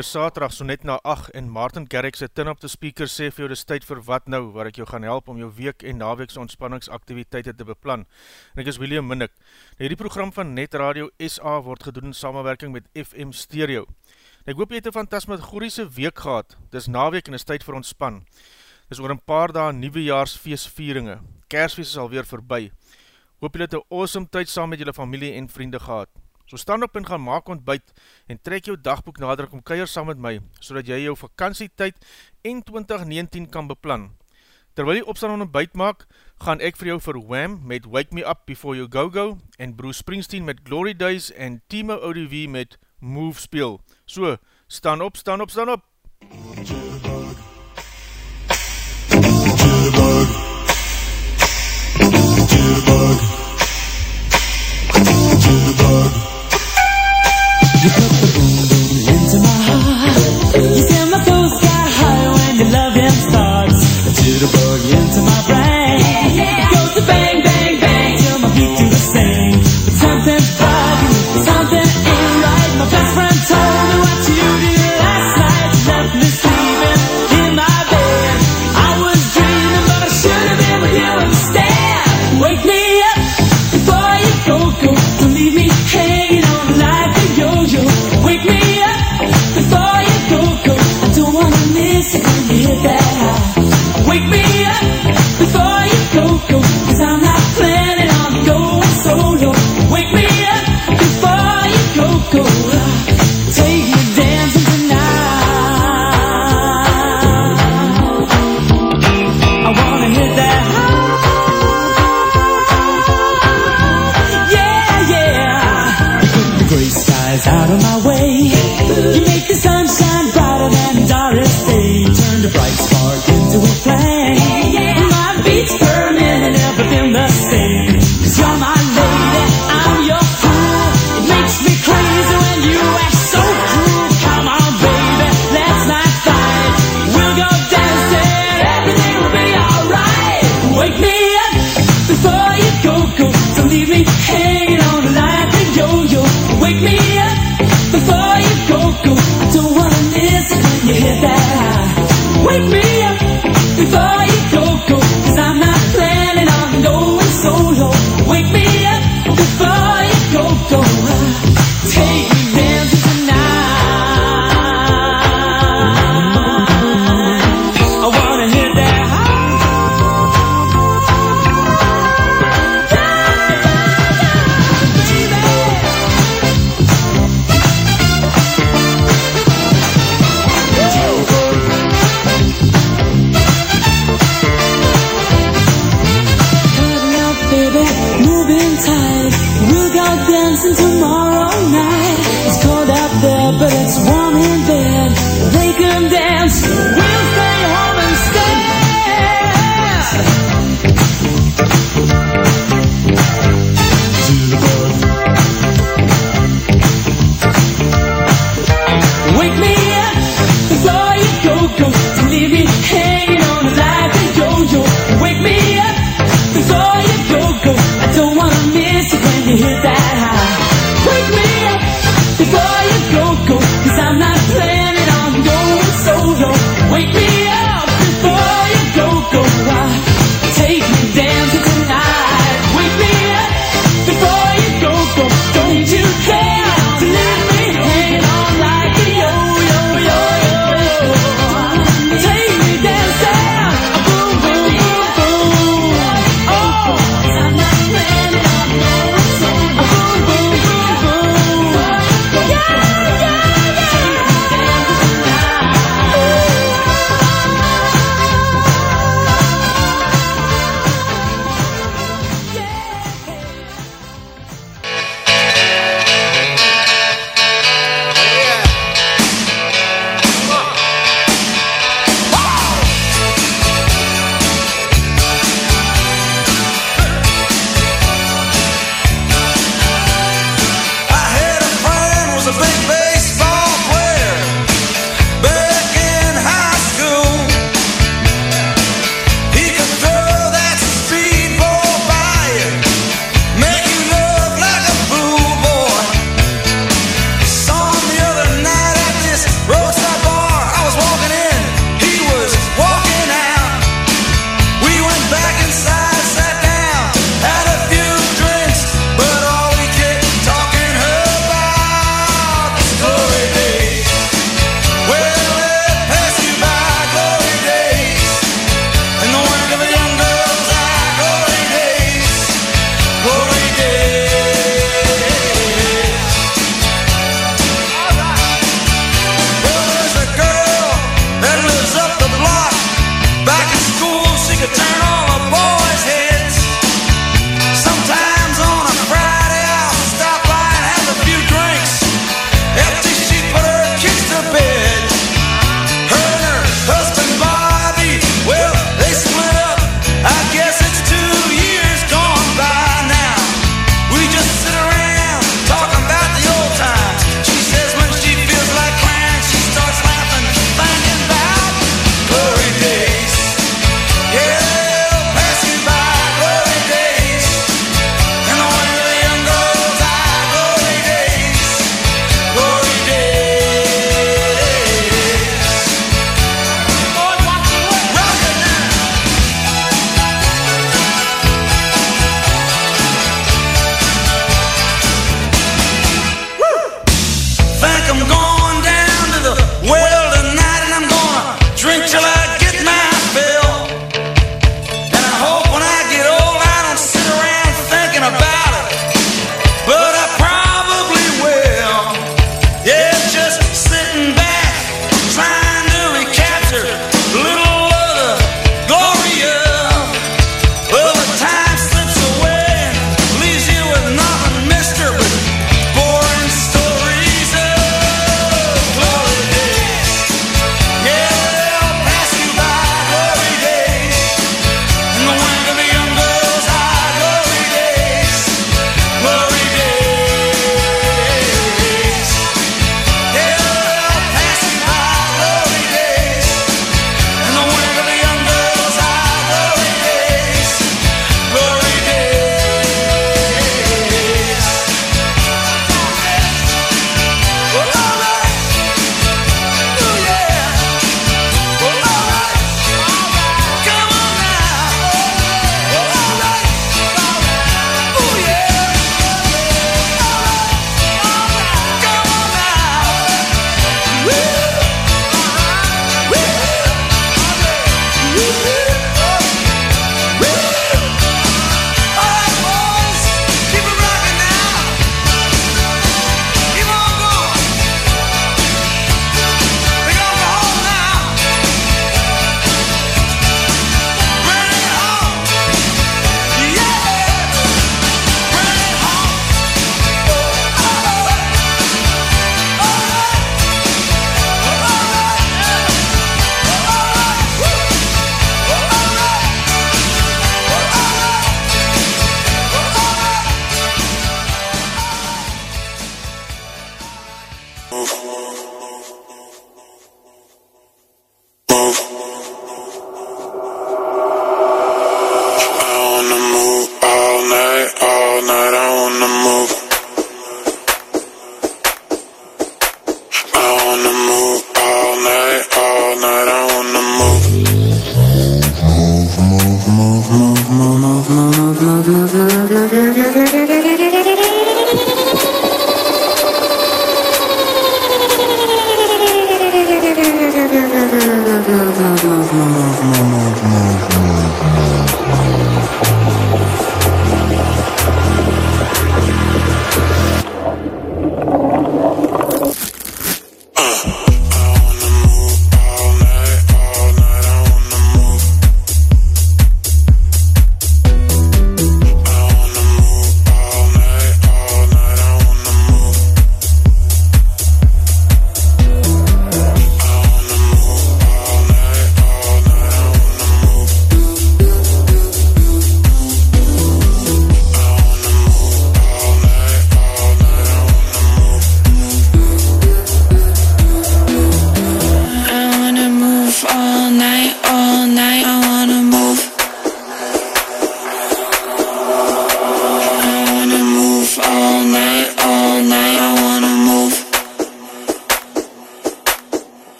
weer Saterdag so net na 8 en Martin Garrix se tin op die speaker sê vir jou dis tyd vir wat nou waar ek jou gaan help om jou week en naweekse ontspanningsaktiviteite te beplan. En ek is William Minnick. Nou hierdie program van Net Radio SA word gedoen in samenwerking met FM Stereo. En ek hoop jy het een fantasmagoriese week gehad. Dis naweek en is tyd vir ontspan. Dis oor een paar dae nieuwejaarsfeestvieringe. Kersfeest is alweer verby. Hoop jy het een awesome tyd saam met julle familie en vriende gehad. So staan op en gaan maak ontbijt en trek jou dagboek nader om keier saam met my, so jy jou vakantietyd en 2019 kan beplan. Terwyl jy opstaan om ontbijt maak, gaan ek vir jou vir Wham met Wake Me Up Before You Go Go en Bruce Springsteen met Glory Days en Timo ODV met Move speel. So, staan op, staan op, staan op! You. put the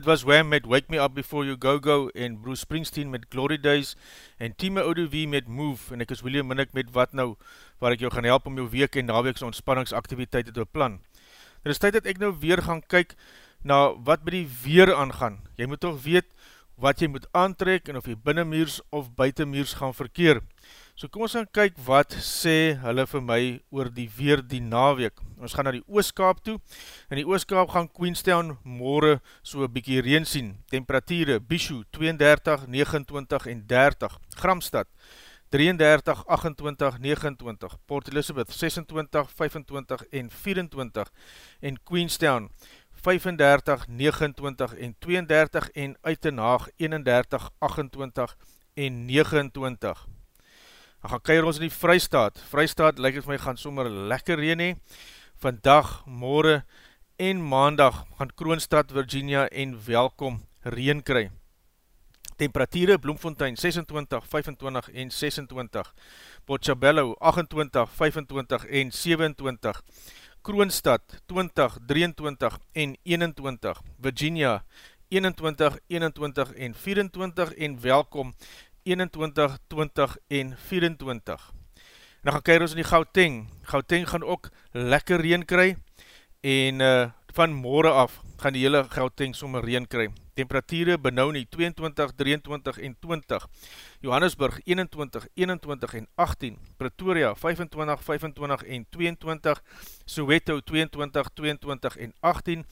Dit was Wham met Wake Me Up Before You Go Go en Bruce Springsteen met Glory Days en Time Oudovie met Move en ek is William Minnick met Wat Nou waar ek jou gaan help om jou week en naweekse ontspanningsaktiviteite te beplan. Dit is tyd dat ek nou weer gaan kyk na wat by die weer aangaan. Jy moet toch weet wat jy moet aantrek en of jy binnenmuurs of buitenmuurs gaan verkeer. So kom ons gaan kyk wat sê hulle vir my oor die weer die naweek. Ons gaan na die Ooskaap toe. In die Ooskaap gaan Queenstown morgen so een bykie reen sien. Temperatuurde, Bishu 32, 29 en 30. Gramstad 33, 28, 29. Port Elizabeth 26, 25 en 24. En Queenstown 35, 29 en 32 en Uitenhaag 31, 28 en 29. Dan gaan keir ons in die Vrystaat. Vrystaat lyk het my gaan sommer lekker reen hee. Vandag, morgen en maandag gaan Kroonstad, Virginia en Welkom reen kry. Temperatuurde Bloemfontein 26, 25 en 26. Pochabello 28, 25 en 27. Kroonstad 20, 23 en 21. Virginia 21, 21 en 24 en Welkom 21, 20 en 24. En dan gaan kyk ons in die Gauteng. Gauteng gaan ook lekker reen kry en uh, van morgen af gaan die hele Gauteng sommer reen kry. Temperatuurde benauw nie 22, 23 en 20. Johannesburg 21, 21 en 18. Pretoria 25, 25 en 22. Soweto 22, 22 en 18.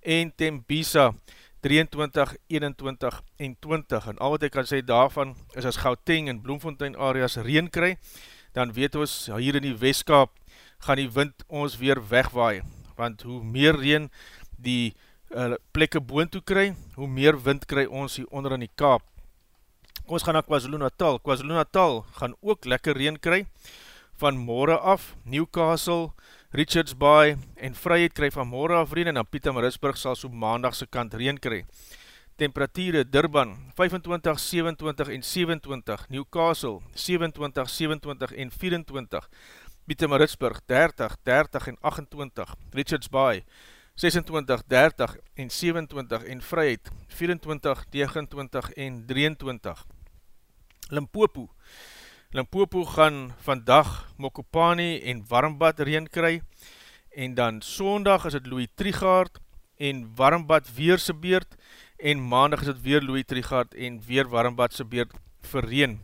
En Tembisa 23, 21 en 20. En al wat ek kan sê daarvan is as Gauteng en Bloemfontein areas reen kry, dan weet ons hier in die Westkaap gaan die wind ons weer wegwaai. Want hoe meer reen die uh, plekke boon toe kry, hoe meer wind kry ons hier onder in die Kaap. Kom ons gaan na KwaZulu Natal. KwaZulu Natal gaan ook lekker reen kry van morgen af. Newcastle, Richards Bay en Vryheid kry van morgen af. Reen en dan Pieter Marisburg sal so maandagse kant reen kry. Temperatuurde Durban 25, 27 en 27, Newcastle 27, 27 en 24, Pieter Marisburg 30, 30 en 28, Richards Bay 26, 30 en 27 en Vryheid. 24, 29 en 23. Limpopo Limpopo gaan vandag Mokopani en Warmbad reen kry en dan sondag is het Louis Trigaard en Warmbad weer sy beurt en maandag is het weer Louis Trigaard en weer Warmbad sy beurt verreen.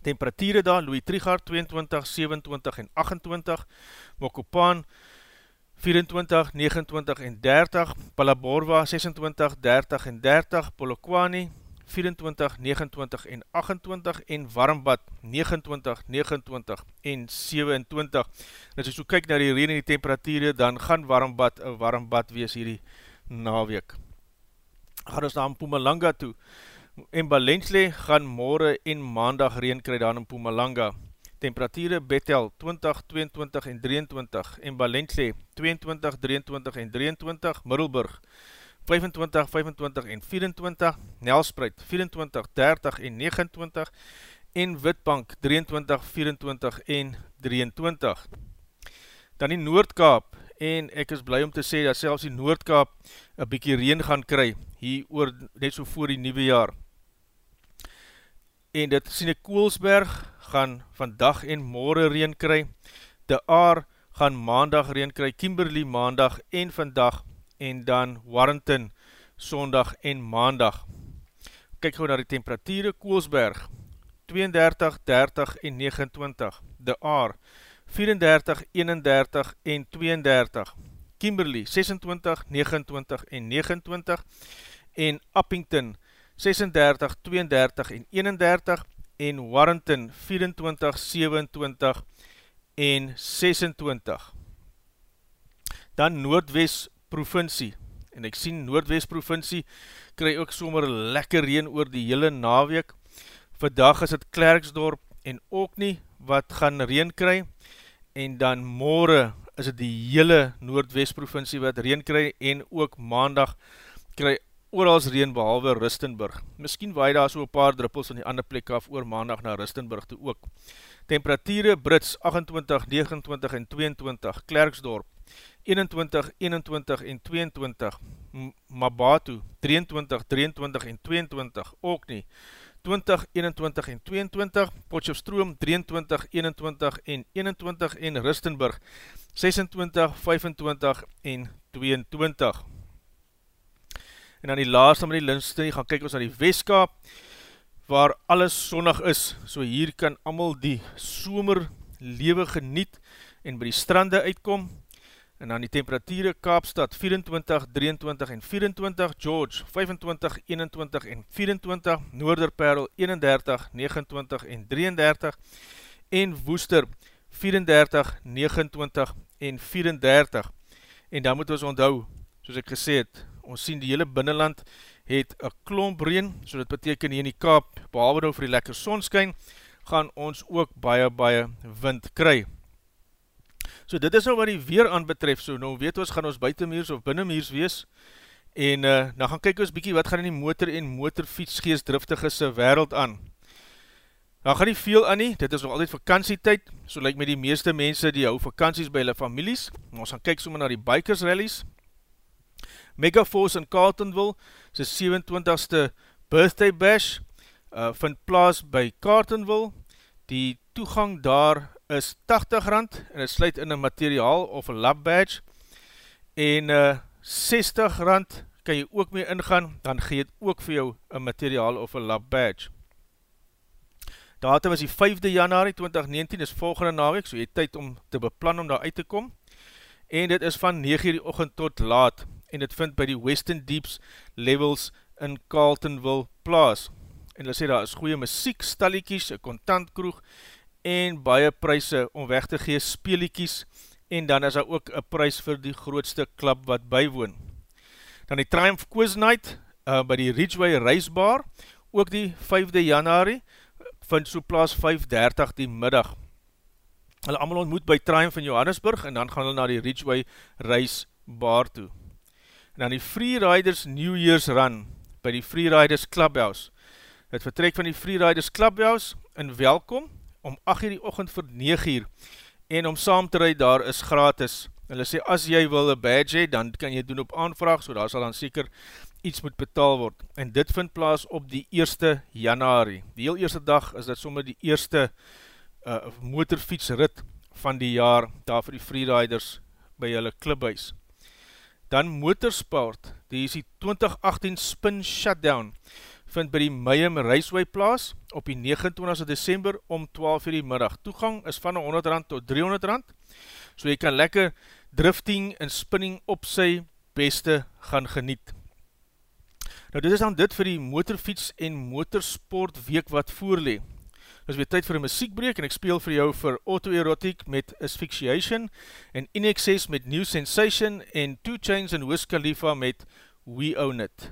Temperatuurde daar, Louis Trigaard 22, 27 en 28, Mokopaan 24, 29 en 30, Palaborwa 26, 30 en 30, Polokwane 24, 29 en 28 en Warmbad 29, 29 en 27. En as jy so kyk na die reen en die temperatuurde, dan gaan Warmbad een Warmbad wees hierdie naweek. Gaan ons na Mpumalanga toe. En Balensle gaan morgen en maandag reen kry daar in Mpumalanga. Temperatuurde Bethel 20, 22 en 23 en Balensle 22, 23 en 23, Middelburg 25, 25 en 24, Nelspreid 24, 30 en 29 en Witbank 23, 24 en 23. Dan die Noordkaap en ek is blij om te sê dat selfs die Noordkaap een bykie reen gaan kry hier oor net so voor die nieuwe jaar. En dit sien ek Koolsberg gaan vandag en morgen reen kry, De Aar gaan maandag reen kry, Kimberley maandag en vandag en dan Warrington sondag en maandag. Kijk gauw na die temperatuurde, Koolsberg 32, 30 en 29, De Aar 34, 31 en 32, Kimberley 26, 29 en 29 en Uppington 36, 32 en 31 en Warrington 24, 27 en 26. Dan Noordwest provincie en ek sien Noordwest provincie kry ook sommer lekker reen oor die hele naweek. Vandag is het Klerksdorp en ook nie wat gaan reen kry en dan morgen is het die hele Noordwest provincie wat reen kry en ook maandag kry oorals reen behalwe Rustenburg. Misschien waai daar so paar druppels van die ander plek af oor maandag na Rustenburg toe ook. Temperatuurde Brits 28, 29 en 22, Klerksdorp 21, 21 en 22, Mabatu 23, 23 en 22, ook nie, 20, 21 en 22, Potjofstroom 23, 21 en 21 en Rustenburg 26, 25 en 22. En dan die laatste met die linste, gaan kyk ons na die Westkaap, waar alles sonnig is, so hier kan amal die somer lewe geniet en by die strande uitkom, en dan die temperatuurde Kaapstad 24, 23 en 24, George 25, 21 en 24, Noorderperl 31, 29 en 33, en Woester 34, 29 en 34. En dan moet ons onthou, soos ek gesê het, ons sien die hele binnenland het een klomp reen, so dit beteken hier in die Kaap, behalwe nou vir die lekker sonskyn, gaan ons ook baie, baie wind kry. So dit is nou wat die weer aan betref, so nou weet ons gaan ons buitenmeers of binnenmeers wees, en uh, nou gaan kyk ons bykie wat gaan in die motor en motorfietsgeestdriftigese wereld aan. Nou gaan nie veel aan nie, dit is nog altyd vakantietijd, so lyk met die meeste mense die hou vakanties by hulle families, ons gaan kyk sommer na die bikers rallies, Megaforce in Carltonville, sy 27ste birthday bash, uh, vind plaas by Carltonville, die toegang daar is 80 rand en het sluit in een materiaal of een lab badge en uh, 60 rand kan jy ook mee ingaan, dan gee het ook vir jou een materiaal of een lab badge. Datum is die 5de januari 2019, is volgende naweek, so jy tyd om te beplan om daar uit te kom. En dit is van 9 uur die ochend tot laat, en dit vind by die Western Deeps Levels in Carltonville plaas. En hulle sê daar is goeie muziek, stalliekies, een kontantkroeg, en baie pryse om weg te gee speeliekies en dan is daar ook een prys vir die grootste klap wat bywoon. Dan die Triumph Quiz Night uh, by die Ridgeway Reisbar ook die 5de januari, vind so plaas 5.30 die middag. Hulle allemaal ontmoet by Triumph in Johannesburg en dan gaan hulle na die Ridgeway Race Bar toe. En dan die Freeriders New Year's Run by die Freeriders Clubhouse. Het vertrek van die Freeriders Clubhouse in welkom om 8 uur die ochend vir 9 uur en om saam te rijd daar is gratis. Hulle sê as jy wil een badge hee, dan kan jy doen op aanvraag, so daar sal dan seker iets moet betaal word. En dit vind plaas op die 1 januari. Die heel eerste dag is dit sommer die eerste uh, motorfietsrit van die jaar daar vir die freeriders by hulle clubhuis. Dan motorsport, die is die 2018 Spin Shutdown, vind by die Mayhem Raceway plaas op die 29 december om 12 uur die middag. Toegang is van 100 rand tot 300 rand, so jy kan lekker drifting en spinning op sy beste gaan geniet. Nou dit is dan dit vir die motorfiets en motorsport week wat voorlee. Dit is weer tyd vir een muziekbreek en ek speel vir jou vir Autoerotic met Asphyxiation en Inexcess met New Sensation en Two Chains en Wiz Khalifa met We Own It.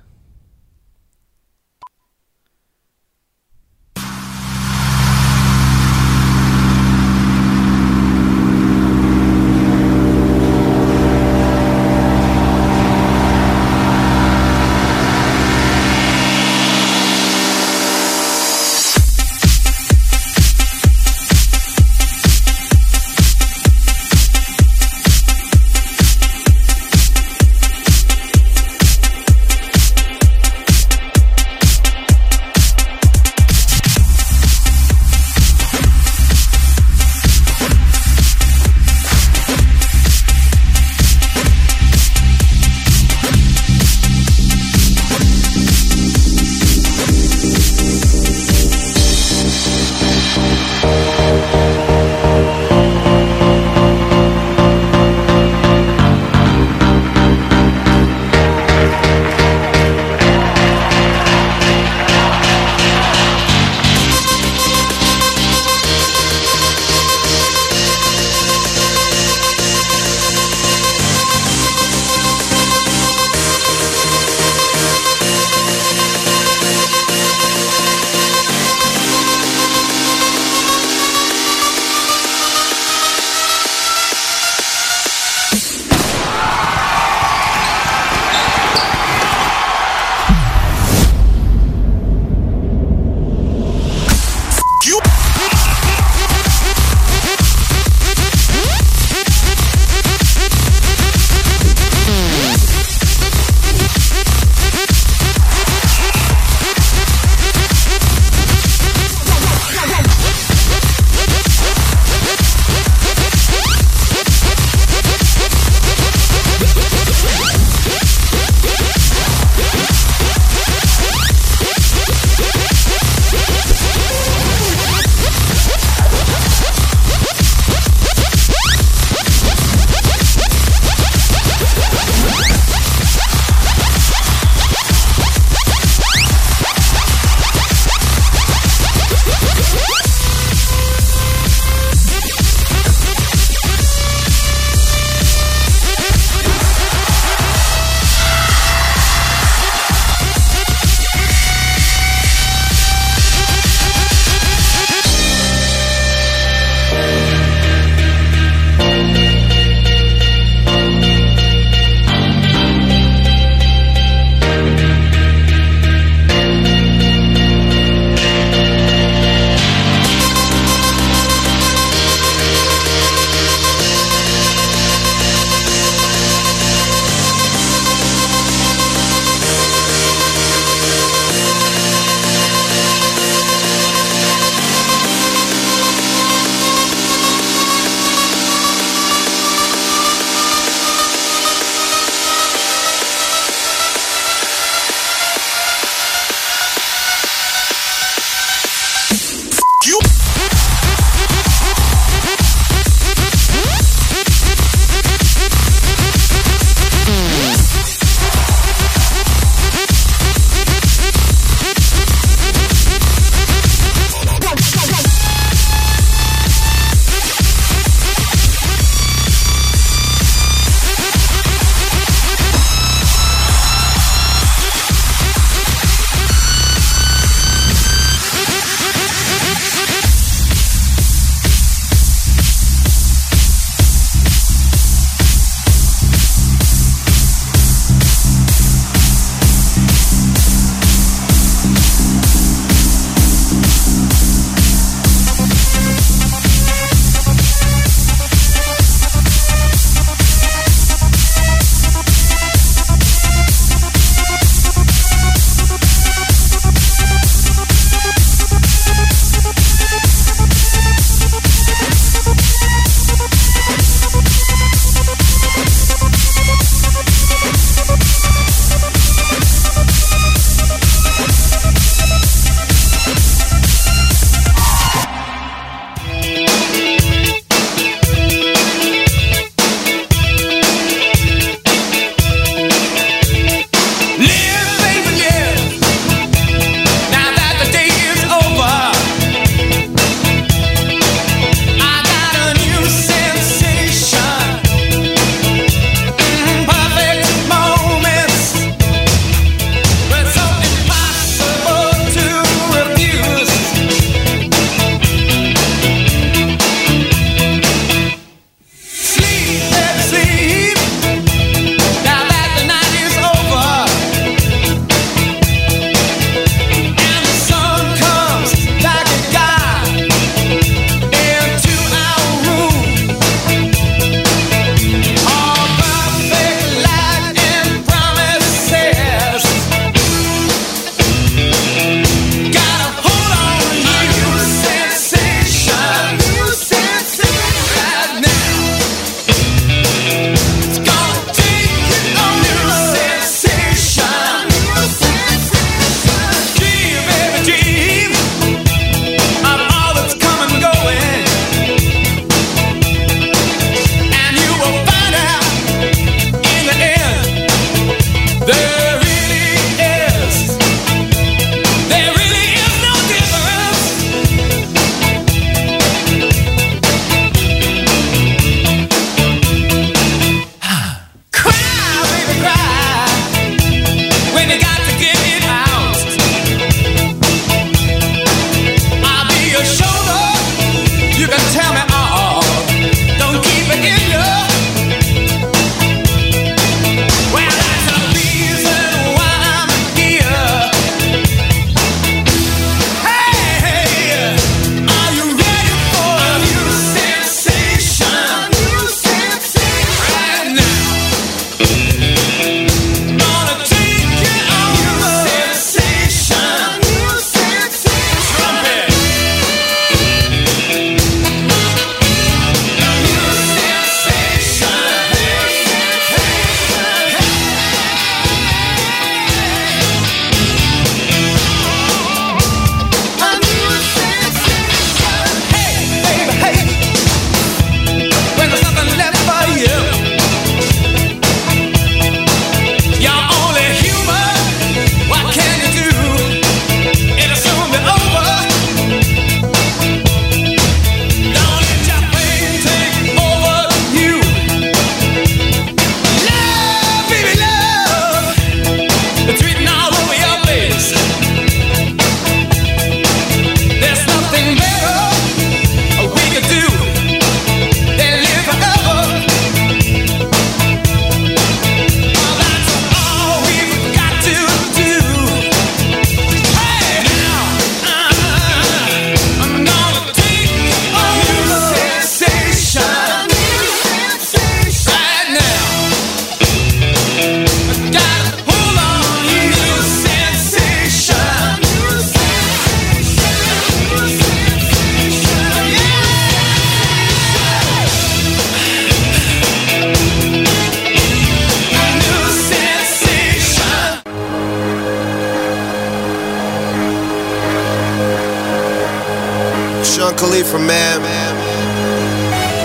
Khalifa, man.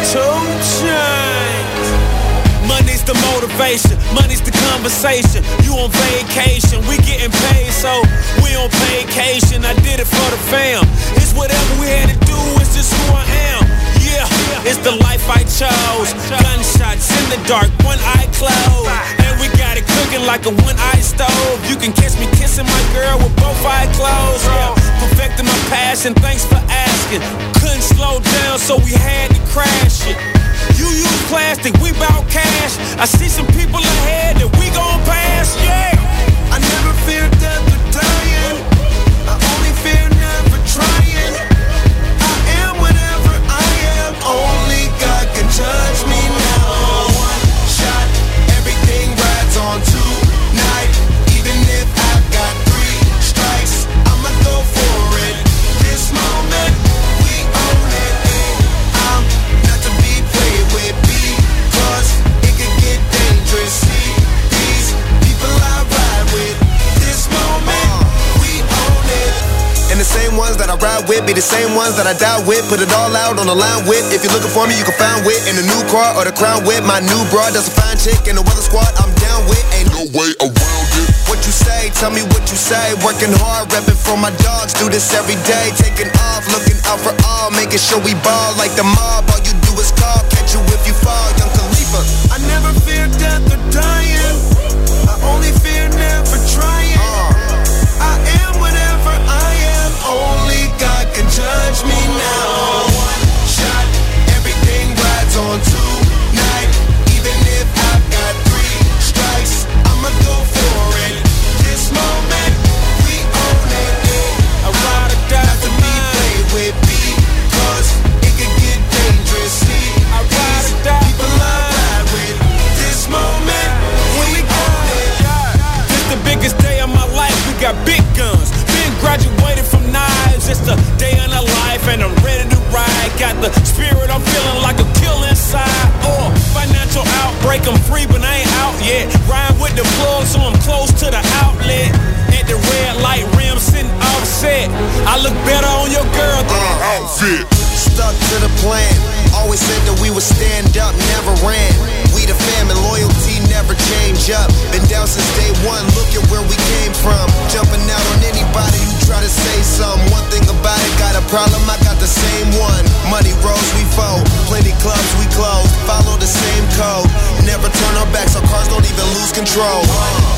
Two chains. Money's the motivation, money's the conversation. You on vacation, we getting paid, so we on vacation. I did it for the fam. It's whatever we had to do, it's just who I am. Yeah, it's the life I chose. Gunshots in the dark, one eye closed. Cooking like a one-eyed stove. You can catch me kissing my girl with both eyes closed. Yeah, perfecting my passion, thanks for asking. Couldn't slow down, so we had to crash it. You use plastic, we bout cash. I see some people ahead that we gon' pass, yeah. I never fear death with be the same ones that I die with. Put it all out on the line with. If you're looking for me, you can find wit in the new car or the crown with. My new broad, that's a fine chick. And the weather squad, I'm down with. Ain't no No way around it. what you say, tell me what you say. Working hard, repping for my dogs. Do this every day. Taking off, looking out for all. Making sure we ball like the mob. All you do is call. Catch you if you fall. Young Khalifa. I never fear death or dying. I only fear never trying. Judge me now. One shot, everything rides on tonight. Spirit. I'm feeling like a kill inside. Oh, uh, financial outbreak. I'm free, but I ain't out yet. Ride with the plug, so I'm close to the outlet. At the red light rim, sitting offset. I look better on your girl than uh, Outfit. Stuck to the plan. Always said that we would stand up, never ran. We the fam loyalty never change up. Been down since day one, look at where we came from. Jumping out on anybody who try to say something. One thing about it, got a problem, I got the same one. Money rolls, we fold. Plenty clubs, we close. Follow the same code. Never turn our backs, our cars don't even lose control.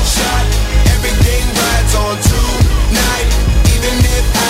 Shot, everything rides on tonight. Even if I've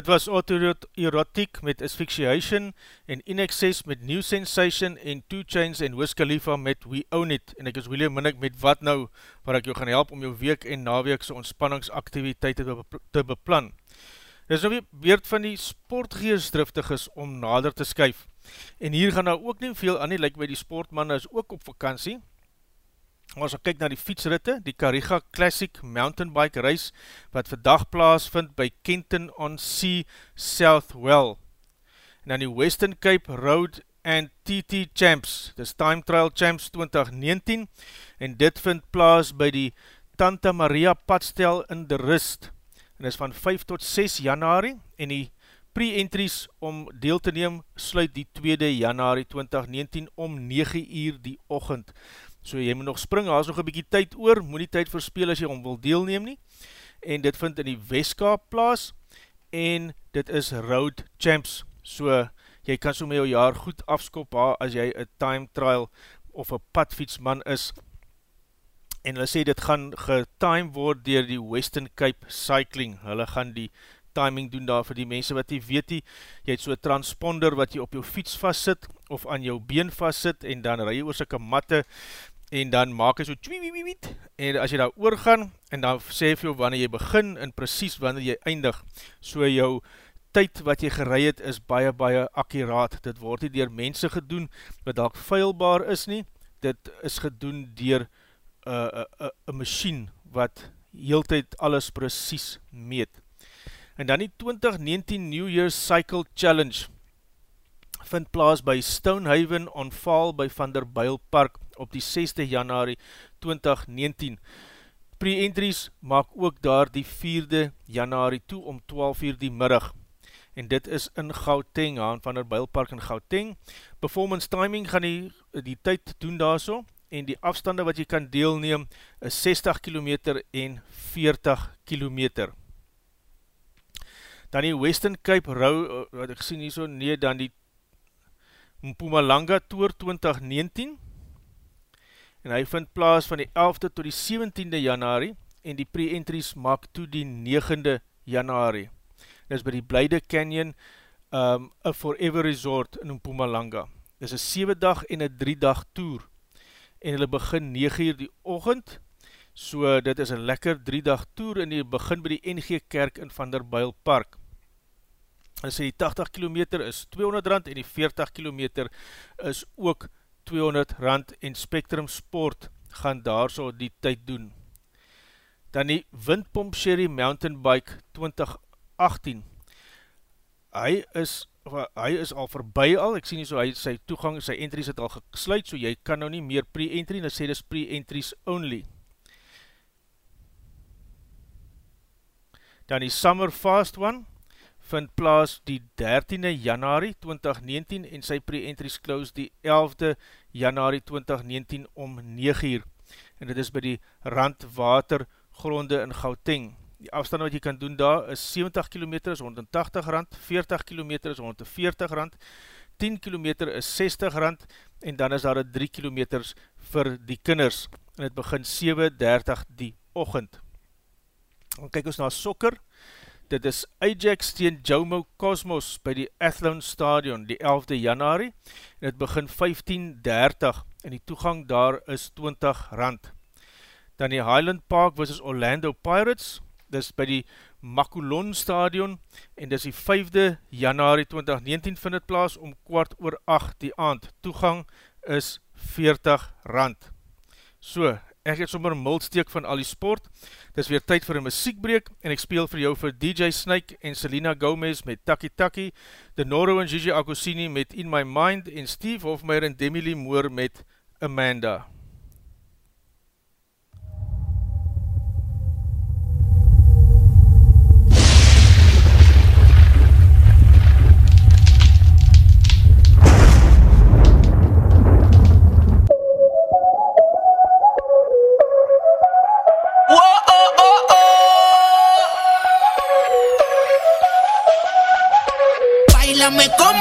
Dit was Autoerotiek met Asphyxiation en In Excess met New Sensation en Two Chains en Wiz Khalifa met We Own It. En ek is William Minnick met Wat Nou waar ek jou gaan help om jou week en naweekse ontspanningsaktiviteite te, bepl te beplan. Dit is nou weer beurt van die sportgeestdriftig is om nader te skuif. En hier gaan nou ook nie veel aan nie, lyk by die sportmanne is ook op vakantie As ek kyk na die fietsritte, die Kariga Classic Mountain Bike Race wat vandag plaas vind by Kenton on Sea Southwell. En dan die Western Cape Road and TT Champs, dis Time Trial Champs 2019 en dit vind plaas by die Tanta Maria Padstel in de Rist en is van 5 tot 6 januari en die pre-entries om deel te neem sluit die 2 januari 2019 om 9 uur die ochend. So jy moet nog spring, daar is nog een bykie tyd oor, moet nie tyd verspeel as jy om wil deelneem nie. En dit vind in die Westkaap plaas, en dit is Road Champs. So jy kan so met jou jaar goed afskop ha, as jy een time trial of een padfietsman is. En hulle sê dit gaan getime word dier die Western Cape Cycling. Hulle gaan die timing doen daar vir die mense wat jy weet nie, jy het so transponder wat jy op jou fiets vast sit, of aan jou been vast sit, en dan rij jy oor syke matte, en dan maak jy so jou tyd wat jy gerei het, is baie, baie akkiraat, dit word nie dier mense gedoen, wat dalk veilbaar is nie, dit is gedoen dier een machine, wat heel tyd alles precies meet. En dan die 2019 New Year's Cycle Challenge, vind plaas by Stonehaven on Fall by Vanderbiel Park op die 6 januari 2019. Pre-entries maak ook daar die 4 januari toe om 12 uur die middag en dit is in Gauteng, aan Vanderbiel Park in Gauteng. Performance timing gaan die, die tyd doen daar so, en die afstande wat jy kan deelneem is 60 km en 40 km. Dan die Western Cape Row, wat ek sien hier so, nee, dan die Mpumalanga Tour 2019 en hy vind plaas van die 11de tot die 17de januari en die pre-entries maak toe die 9de januari. Dit is by die Blyde Canyon um, a Forever Resort in Mpumalanga. Dit is een 7 dag en een 3 dag tour en hulle begin 9 uur die ochend so dit is een lekker 3 dag tour en die begin by die NG Kerk in Vanderbiel Park en sê die 80 km is 200 rand en die 40 km is ook 200 rand en Spectrum Sport gaan daar so die tyd doen. Dan die Windpomp Sherry Mountain Bike 2018 hy is hy is al verby al, ek sien nie so, hy, sy toegang, sy entries het al gesluit, so jy kan nou nie meer pre-entry, en sê dis pre-entries only. Dan die Summer Fast One, vind plaas die 13e januari 2019 en sy pre-entries close die 11de januari 2019 om 9 uur. En dit is by die Randwatergronde in Gauteng. Die afstand wat jy kan doen daar is 70 km is 180 rand, 40 km is 140 rand, 10 km is 60 rand en dan is daar 3 km vir die kinders en het begin 7.30 die ochend. Dan kyk ons na sokker, Dit is Ajax teen Jomo Cosmos by die Athlone Stadion die 11de januari en het begin 15.30 en die toegang daar is 20 rand. Dan die Highland Park versus Orlando Pirates, dit is by die Makulon Stadion en dit is die 5de januari 2019 vind het plaas om kwart oor 8 die aand. Toegang is 40 rand. So, ek het sommer muldsteek van al die sport, dis weer tyd vir een muziekbreek, en ek speel vir jou vir DJ Snake en Selena Gomez met Taki Taki, De Noro en Gigi Agosini met In My Mind, en Steve Hofmeyer en Demi Lee Moore met Amanda.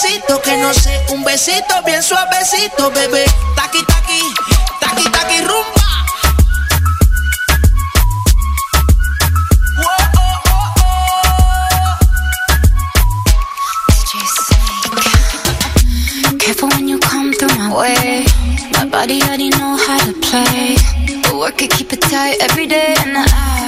besito, que no sé, un besito bien suavecito, bebé. Taqui, taqui, taqui, taqui, rumba. Careful when you come through my way. My body already know how to play. But work it, keep it tight every day, and I.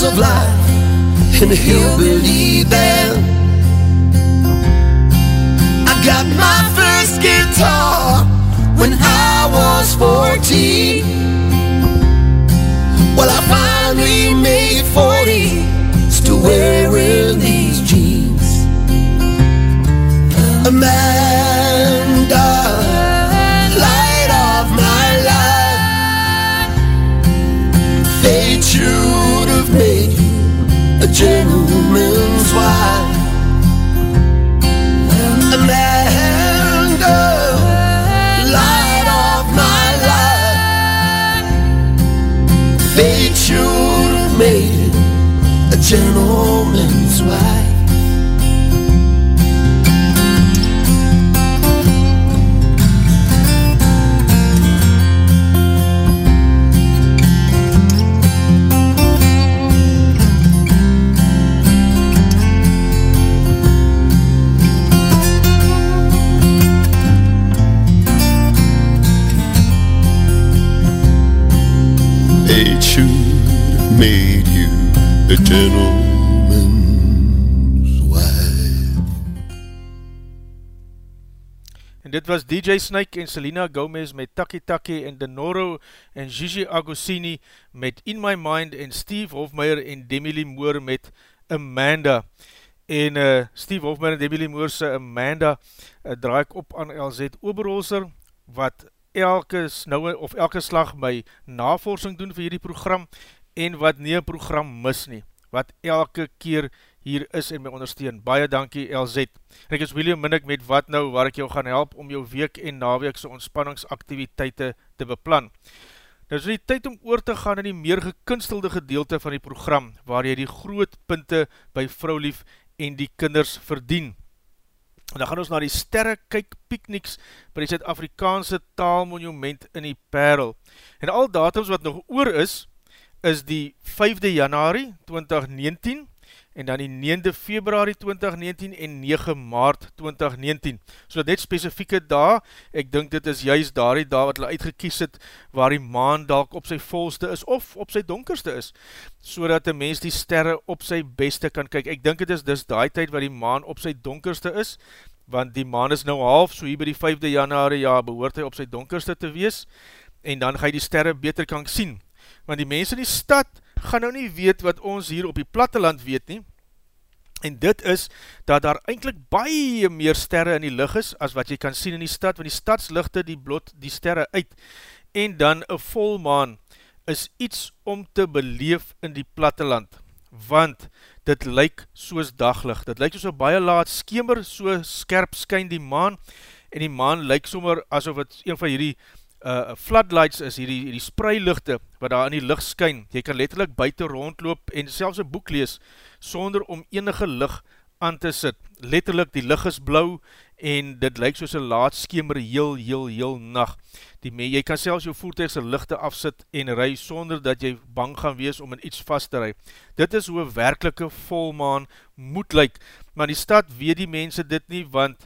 Pleasures of life in a hillbilly band. I got my first guitar when I was 14. Well, I finally made 40, still wearing gentleman's wife. En dit was DJ Snake en Selena Gomez met Taki Taki en Denoro en Gigi Agosini met In My Mind en Steve Hofmeyer en Demi Lee Moore met Amanda. En uh, Steve Hofmeyer en Demi Lee Moore se Amanda uh, draai ek op aan LZ Oberholzer wat elke snouwe of elke slag my navorsing doen vir hierdie program en wat nie een program mis nie, wat elke keer hier is en my ondersteun. Baie dankie LZ. En ek is William Minnick met wat nou waar ek jou gaan help om jou week en naweekse ontspanningsaktiviteite te beplan. Nou is die tyd om oor te gaan in die meer gekunstelde gedeelte van die program waar jy die groot punte by vrouwlief en die kinders verdien. En dan gaan ons na die sterre kyk pikniks by die Zuid-Afrikaanse taalmonument in die Perl. En al datums wat nog oor is, is die 5de januari 2019 en dan die 9de februari 2019 en 9 maart 2019. So net specifieke daar, ek dink dit is juist daar die daar wat hulle uitgekies het, waar die maan dalk op sy volste is of op sy donkerste is, so dat die mens die sterre op sy beste kan kyk. Ek dink het is dis die tyd waar die maan op sy donkerste is, want die maan is nou half, so hier by die 5de januari, ja, behoort hy op sy donkerste te wees, en dan ga jy die sterre beter kan sien. Want die mense in die stad gaan nou nie weet wat ons hier op die platteland weet nie, en dit is dat daar eindelijk baie meer sterre in die licht is, as wat jy kan sien in die stad, want die stadslichte die blot die sterre uit, en dan een volmaan is iets om te beleef in die platteland, want dit lyk soos daglicht, dit lyk soos baie laat skemer, so skerp skyn die maan, en die maan lyk sommer asof het een van hierdie uh, floodlights is, hierdie, hierdie spreiligte, wat daar in die licht skyn, jy kan letterlijk buiten rondloop, en selfs een boek lees, sonder om enige licht aan te sit. Letterlijk, die licht is blauw, en dit lyk soos een laat skemer heel, heel, heel nacht. Die me, jy kan selfs jou voertuigse lichte afsit en ry sonder dat jy bang gaan wees om in iets vast te ry. Dit is hoe een werkelike volmaan moet lyk, maar die stad weet die mense dit nie, want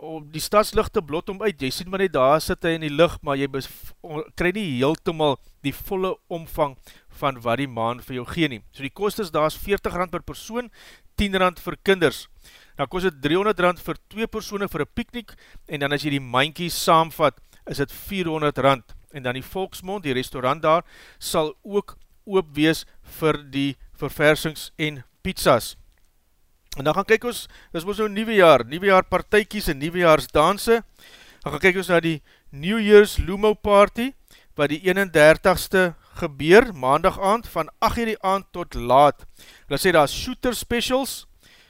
om die stadslichte blot om uit, jy sien maar nie daar sit hy in die licht, maar jy krij nie heeltemal die volle omvang van wat die maan vir jou gee nie. So die kost is daar is 40 rand per persoon, 10 rand vir kinders. Dan kost het 300 rand vir 2 persoene vir een piknik, en dan as jy die mankie saamvat, is het 400 rand. En dan die Volksmond, die restaurant daar, sal ook oop wees vir die verversings en pizzas. En dan gaan kyk ons, dit is ons nou nieuwe jaar, nieuwe jaar partijkies en nieuwe jaars danse. Dan gaan kyk ons na die New Year's Lumo Party, wat die 31ste gebeur, maandag aand, van 8 uur die aand tot laat. Hulle sê daar shooter specials,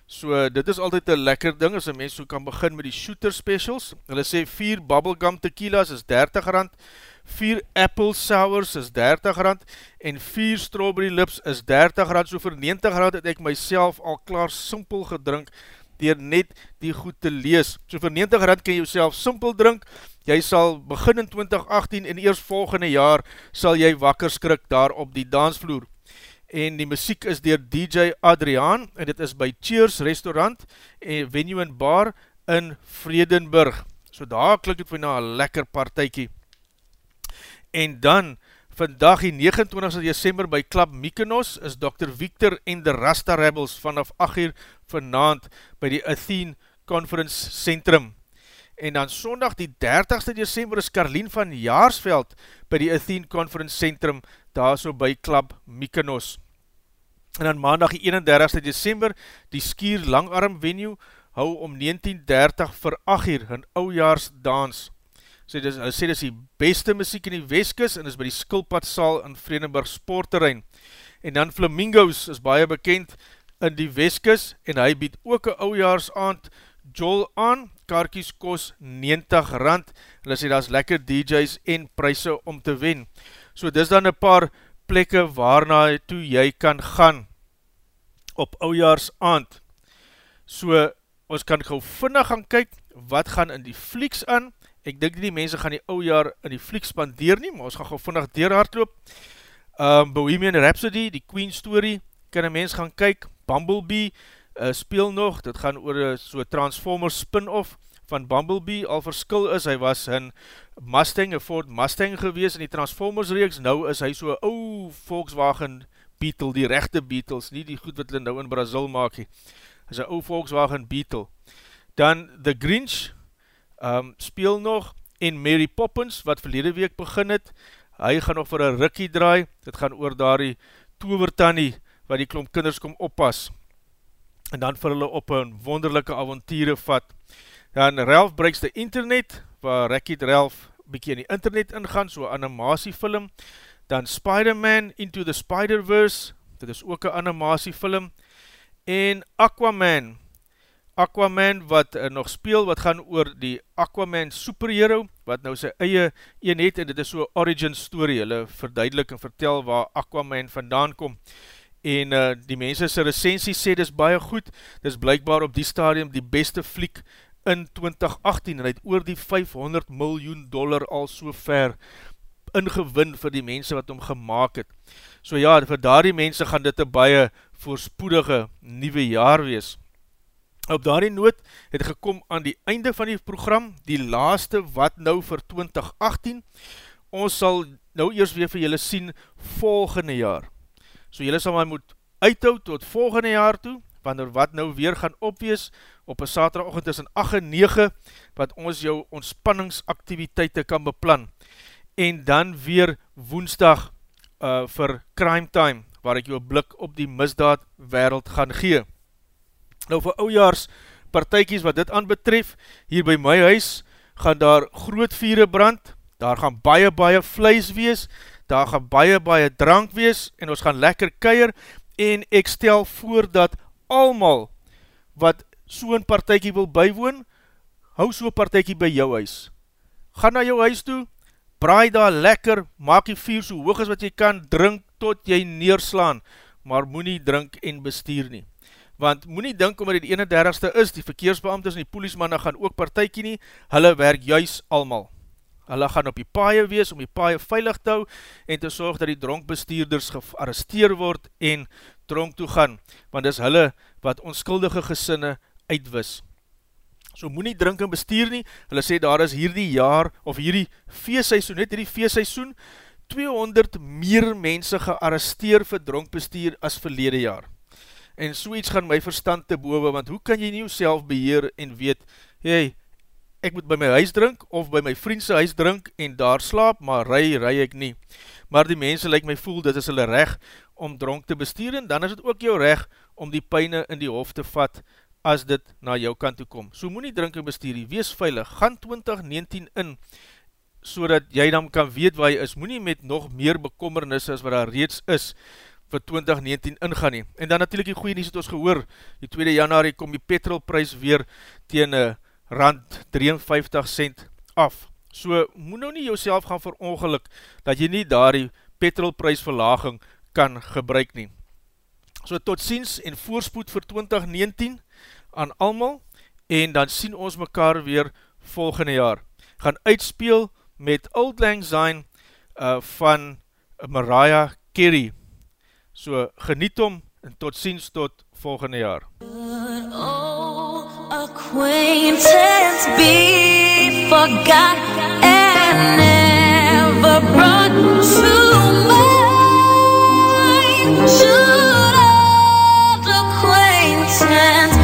so dit is altyd een lekker ding, as een mens so kan begin met die shooter specials. Hulle sê 4 bubblegum tequilas is 30 rand, 4 apple sours is 30 rand, en 4 strawberry lips is 30 rand, so vir 90 rand het ek myself al klaar simpel gedrink, dier net die goed te lees. So vir 90 rand kan jy jouself simpel drink, jy sal begin in 2018 en eers volgende jaar sal jy wakker skrik daar op die dansvloer. En die muziek is dier DJ Adriaan en dit is by Cheers Restaurant en Venue and Bar in Vredenburg. So daar klik het vir na een lekker partijkie. En dan, vandag die 29 december by Klap Mykonos is Dr. Victor en de Rasta Rebels vanaf 8 uur vanavond by die Athene Conference Centrum. En dan sondag die 30ste december is Karleen van Jaarsveld by die Athene Conference Centrum daar so by Klab Mykonos. En dan maandag die 31ste december die Skier Langarm Venue hou om 1930 vir 8 uur hun oujaarsdans. So dis, hy sê dis die beste muziek in die Westkis en is by die Skilpadsaal in Vredenburg Sportterrein. En dan Flamingos is baie bekend in die Westkis en hy bied ook een oujaarsavond Joel aan, kaarkies kos 90 rand, hulle sê daar is lekker DJ's en prijse om te wen. So dis dan een paar plekke waarna toe jy kan gaan op oujaars aand. So ons kan gauw vinnig gaan kyk wat gaan in die flieks aan. Ek dink die mense gaan die oujaar in die flieks spandeer nie, maar ons gaan gauw vinnig deur hardloop. Um, Bohemian Rhapsody, die Queen Story, kan een mens gaan kyk. Bumblebee, uh, speel nog, dit gaan oor uh, so Transformers spin-off van Bumblebee, al verskil is, hy was een Mustang, een Ford Mustang gewees in die Transformers reeks, nou is hy so ou Volkswagen Beetle, die rechte Beetles, nie die goed wat hulle nou in Brazil maak he, is een ou Volkswagen Beetle. Dan The Grinch, um, speel nog, en Mary Poppins, wat verlede week begin het, hy gaan nog vir een rikkie draai, dit gaan oor daar die tovertannie, wat die klomp kinders kom oppas, en dan vir hulle op een wonderlijke avontiere vat. Dan Ralph Breaks the Internet, waar Wreck-It Ralph bykie in die internet ingaan, so animatiefilm. Dan Spider-Man Into the Spider-Verse, dit is ook een animatiefilm. En Aquaman, Aquaman wat uh, nog speel, wat gaan oor die Aquaman superhero, wat nou sy eie een het, en dit is so origin story, hulle verduidelik en vertel waar Aquaman vandaan kom en uh, die mense sy recensie sê, dis baie goed, dis blijkbaar op die stadium die beste fliek in 2018, en het oor die 500 miljoen dollar al so ver ingewin vir die mense wat hom gemaakt het. So ja, vir daar die mense gaan dit een baie voorspoedige nieuwe jaar wees. Op daar die noot het gekom aan die einde van die program, die laaste wat nou vir 2018, ons sal nou eers weer vir julle sien volgende jaar. So jylle sal my moet uithou tot volgende jaar toe, wanneer wat nou weer gaan opwees op een saterdagochtend tussen 8 en 9, wat ons jou ontspanningsaktiviteite kan beplan. En dan weer woensdag uh, vir crime time, waar ek jou blik op die misdaad wereld gaan gee. Nou vir oujaars partijkies wat dit aanbetref, hier by my huis gaan daar groot vieren brand, daar gaan baie baie vlees wees, daar gaan baie baie drank wees en ons gaan lekker keier en ek stel voor dat almal wat so'n partijkie wil bywoon, hou so'n partijkie by jou huis. Ga na jou huis toe, braai daar lekker, maak jy vier so hoog as wat jy kan, drink tot jy neerslaan, maar moet nie drink en bestuur nie. Want moet nie dink omdat die 31ste is, die verkeersbeamtes en die poliesmanne gaan ook partijkie nie, hulle werk juis almal. Hulle gaan op die paaie wees om die paaie veilig te hou en te sorg dat die dronkbestuurders gearresteer word en dronk toe gaan, want dis hulle wat onskuldige gesinne uitwis. So moet nie drink en bestuur nie, hulle sê daar is hierdie jaar, of hierdie feestseisoen, net hierdie feestseisoen, 200 meer mense gearresteer vir dronkbestuur as verlede jaar. En so iets gaan my verstand te boven, want hoe kan jy nie self beheer en weet, hey, ek moet by my huis drink, of by my vriendse huis drink, en daar slaap, maar ry, ry ek nie. Maar die mense lyk my voel, dit is hulle reg om dronk te bestuur, en dan is het ook jou reg om die pijne in die hoofd te vat, as dit na jou kant toe kom. So moet nie drink en bestuur, wees veilig, gaan 2019 in, so dat jy dan kan weet waar jy is, moet nie met nog meer bekommernis as wat daar reeds is, vir 2019 ingaan nie. En dan natuurlijk die goeie nies het ons gehoor, die 2 januari kom die petrolprys weer tegen rand 53 cent af. So moet nou nie jouself gaan verongeluk, dat jy nie daar die petrolprysverlaging kan gebruik nie. So tot ziens en voorspoed vir 2019 aan almal, en dan sien ons mekaar weer volgende jaar. Gaan uitspeel met Old Lang Syne uh, van Mariah Carey. So geniet om en tot ziens tot volgende jaar. acquaintance be forgot and never brought to mind? Should old acquaintance